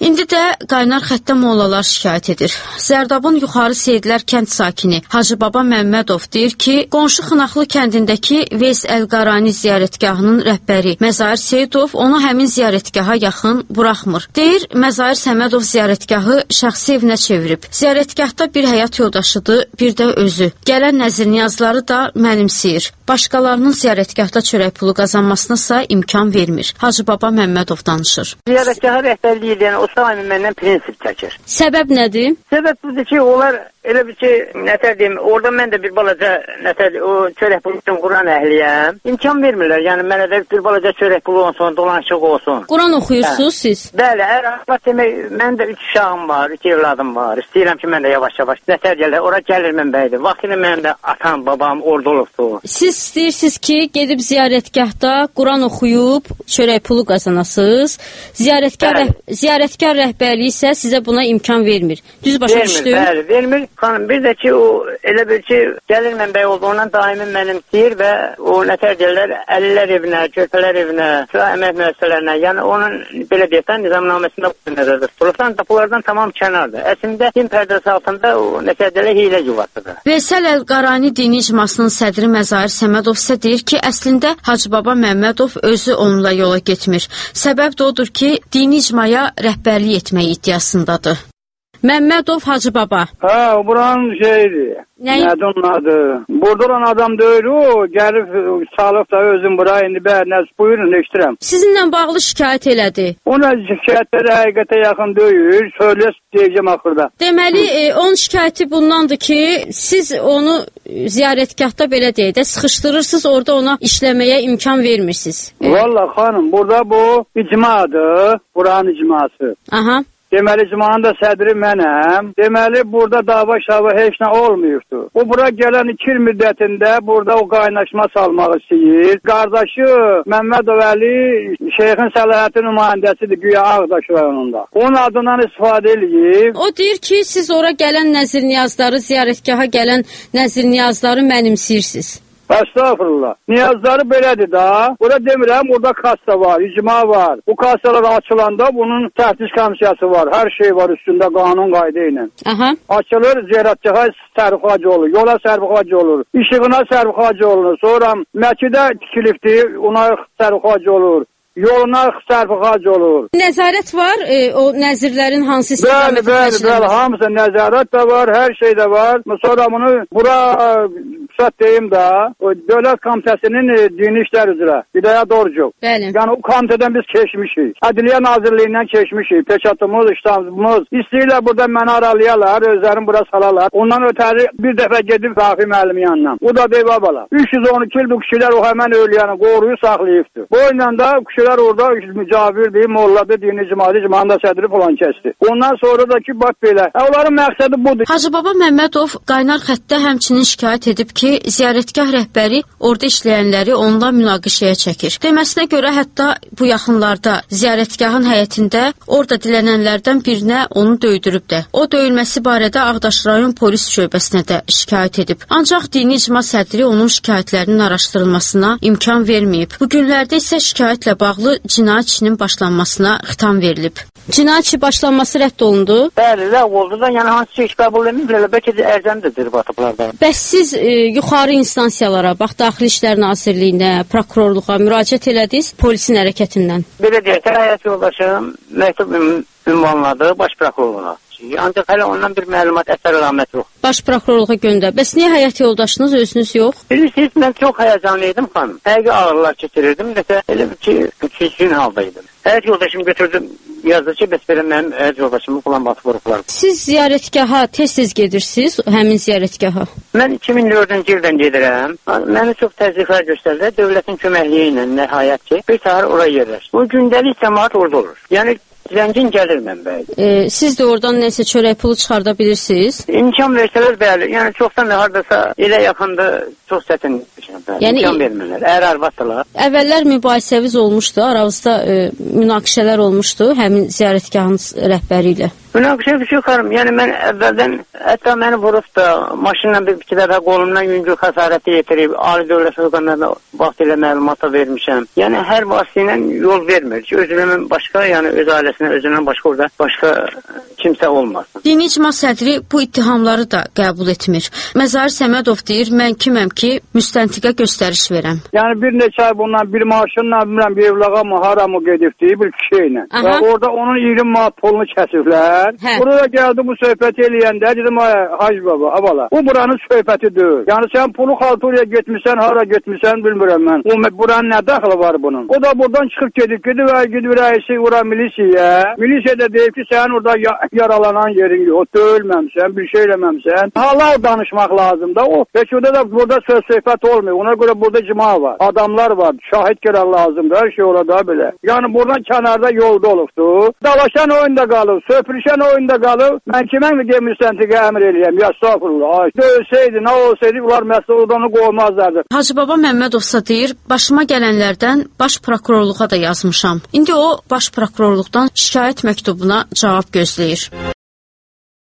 İndi də qaynar xəttə mollalar şikayət edir. Zərdabın Yuxarı Seyidlər kənd sakini Hacı Baba Məmmədov deyir ki, qonşu Xınaxlı kəndindəki Veys Əlqarani ziyarətgahının rəhbəri Məzahir Seyidov onu həmin ziyarətgaha yaxın buraxmır. Deyir, Məzahir Səmədov ziyarətgahı şəxsi evinə çevirib. Ziyarətgahda bir həyat yoldaşıdır, bir də özü. Gələn nəzir niyazları da mənimsəyir. Başqalarının ziyarətgahda çörək pulu qazanmasına isə imkan vermir. Hacı Baba Məmmədov danışır. Ziyarətgaha rəhbərliyi edən o daimi məndən prinsip çəkir. Səbəb nədir? Səbəb budur ki, onlar elə bir ki, nətər deyim, orada mən də bir balaca nətər o çörək pulu üçün Quran əhliyəm. İmkan vermirlər. Yəni mənə də bir balaca çörək pulu olsun, dolanışıq olsun. Quran oxuyursunuz siz? Bəli, hər Allah demək, mən də üç uşağım var, üç evladım var. İstəyirəm ki, mən də yavaş-yavaş nətər gəlir, ora gəlir mənbəydir. Vaxtında mənim də atam, babam orada olubdu. Siz istəyirsiniz ki, gedib ziyarətgahda Quran oxuyub çörək pulu qazanasınız. Ziyarətkar Bəli. rəh ziyarətkar rəhbərliyi isə sizə buna imkan vermir. Düz başa düşdüm? bəli, vermir. Xanım, bir də ki, o elə bir ki, gəlir mənbəy olduğundan daimi mənim istəyir və o nətər deyirlər, əlillər evinə, körpələr evinə, sıra əmək müəssisələrinə, yəni onun belə deyəsən nizamnaməsində bu nəzərdə tutulursan, da bunlardan tamam kənardır. Əslində din pərdəsi altında o nətər deyirlər, hiylə yuvasıdır. Veysel Əl-Qarani dini icmasının sədri Məzahir Səmədov isə deyir ki, əslində Hacı Baba Məmmədov özü onunla yola getmir. Səbəb də odur ki, dini icmaya rəhbərlik etmək iddiasındadır. Məmmədov Hacı Baba. Ha, buranın şeydi. Nəyi? Nədir onun adı? Burada olan adam deyil o. Gəlib salıb da özüm bura indi bəyənəz. Buyurun, eşitirəm. Sizinlə bağlı şikayət elədi. Ona şikayətləri həqiqətə yaxın deyil. Söyləs deyəcəm axırda. Deməli, e, onun şikayəti bundandır ki, siz onu e, ziyarətgahda belə deyək də sıxışdırırsınız, orada ona işləməyə imkan vermirsiniz. E, Valla xanım, burada bu icmadır. Buranın icması. Aha. Deməli, icmanın da sədri mənəm. Deməli, burada dava şava heç nə olmuyubdur. O bura gələn iki il müddətində burada o qaynaşma salmaq istəyir. Qardaşı Məmmədov Əli Şeyxin səlahiyyəti nümayəndəsidir güya Ağdaş rayonunda. Onun adından istifadə eləyib. O deyir ki, siz ora gələn nəzir niyazları, ziyarətgaha gələn nəzir niyazları mənimsəyirsiniz. Estağfurullah. Niyazları belədir da. Burada demirəm, burada kassa var, icma var. Bu kassalar açılanda bunun təhtis komissiyası var. Hər şey var üstündə qanun qayda ilə. Aha. Açılır, ziyarətgaha sərfxac olur, yola sərfxac olur, işığına sərfxac olur. Sonra məkidə tikilibdir, ona sərfxac olur. Yoluna sərfxac olur. Nəzarət var, e, o nəzirlərin hansı Bəli, istiqamətə bəli, bəli, taşınması? hamısı nəzarət də var, hər şey də var. Sonra bunu bura sat deyim də, o dövlət komitəsinin e, dini işlər üzrə Hidayət Dorcov. Bəli. Yəni o komitədən biz keçmişik. Ədliyyə Nazirliyindən keçmişik. Peçatımız, iştamımız. İstəyirlər burada məni aralayalar, özlərini bura salalar. Ondan ötəri bir dəfə gedib Rafi müəllimin yanına. O da deyib abala. 312 il bu kişilər o həmən ölüyəni qoruyu saxlayıbdır. Bu ilə də kişilər orada mücavir molladı, dini cemaati cemaatında sədri falan kəsdi. Ondan sonra da ki, bax belə. E, onların məqsədi budur. Hacı Baba Məmmədov qaynar xəttdə həmçinin şikayət edib ki, ziyarətgah rəhbəri orada işləyənləri onunla münaqişəyə çəkir. Deməsinə görə hətta bu yaxınlarda ziyarətgahın həyətində orada dilənənlərdən birinə onu döydürüb də. O döyülməsi barədə Ağdaş rayon polis şöbəsinə də şikayət edib. Ancaq dini icma sədri onun şikayətlərinin araşdırılmasına imkan verməyib. Bu günlərdə isə şikayətlə bağlı cinayət işinin başlanmasına xitam verilib. Cinayət işi başlanması rədd olundu. Bəli, ləğv oldu da, yəni hansı iş qəbul edilmir, bəlkə də ərzəmdir batıblardan. Bəs siz e, yuxarı instansiyalara, bax Daxili İşlər Nazirliyinə, prokurorluğa müraciət elədiniz polisin hərəkətindən. Belə deyək, həyat yoldaşım məktub ün- ünvanladı baş prokurorluğa. Ancaq hələ ondan bir məlumat əsər əlamət yox. Baş prokurorluğa göndər. Bəs niyə həyat yoldaşınız özünüz yox? Bilirsiniz, mən çox həyəcanlı idim xanım. Həqiqi ağrılar keçirirdim. Nəsə elə ki, keçkin haldaydım. Həyat yoldaşımı götürdüm, yazdı ki, bəs belə mənim həyat yoldaşımı falan batıb vurublar. Siz ziyarətgaha tez-tez gedirsiniz, həmin ziyarətgaha. Mən 2004-cü ildən gedirəm. Məni çox təzyiqlər göstərdilər. Dövlətin köməkliyi ilə nəhayət ki, bir səhər ora yerləşdim. Bu gündəlik cəmaət orada olur. Yəni zəngin gəlir mənbəyə. E, siz də oradan nəsə çörək pulu çıxarda bilirsiniz? İmkan versələr bəli, yəni çoxdan da hardasa elə yaxında çox çətin. Yəni- imkan vermirlər. Ər arvaddırlar. Əvvəllər mübahisəviz olmuşdu, aranızda e, münaqişələr olmuşdu həmin ziyarətgahın rəhbəri ilə. Münaqişə bir şey xanım. Yəni mən əvvəldən hətta məni vurub da maşınla bir iki dəfə qolumdan yüngül xəsarəti yetirib, ali dövlət orqanlarına vaxtilə məlumata vermişəm. Yəni hər vasitə ilə yol vermir ki, özünün başqa, yəni öz ailəsinə, özündən başqa orada başqa kimsə olmasın. Dini icma sədri bu ittihamları da qəbul etmir. Məzar Səmədov deyir, mən kiməm ki, müstəntiqə göstəriş verəm. Yəni bir neçə ay bundan bir maşınla bilmirəm bir evlağa mı hara mı gedibdi bir kişi ilə. Və orada onun 20 manat pulunu kəsiblər. Hə. Buraya gəldi bu söhbət eləyəndə dedim ay Hacı baba, abala. Bu buranın söhbəti deyil. Yəni sən pulu xalturaya getmisən, hara getmisən bilmirəm mən. O buranın nə daxili var bunun? O da buradan çıxıb gedib, gedib və gedib rəisi ora milisiyaya. Milisiya da deyib ki, sənin orada ya yaralanan yerin yox, döyülməmsən, bir şey eləməmsən. Halal danışmaq lazımdır. O heç orada da burada söz söhbət olmuyor. Ona görə burada cima var. Adamlar var. Şahid gələn lazımdır. Hər şey orada belə. Yəni buradan kənarda yolda olubdu. Dalaşan oyunda qalıb, söpürüşən oyunda qalıb. Mən kimə müstəntiqə əmr eləyəm? Ya estağfurullah. Ay, dövsəydi, nə olsaydı, onlar məsuldanı qoymazlardı. Hacı Baba Məmmədovsa deyir, başıma gələnlərdən baş prokurorluğa da yazmışam. İndi o baş prokurorluqdan şikayət məktubuna cavab gözləyir.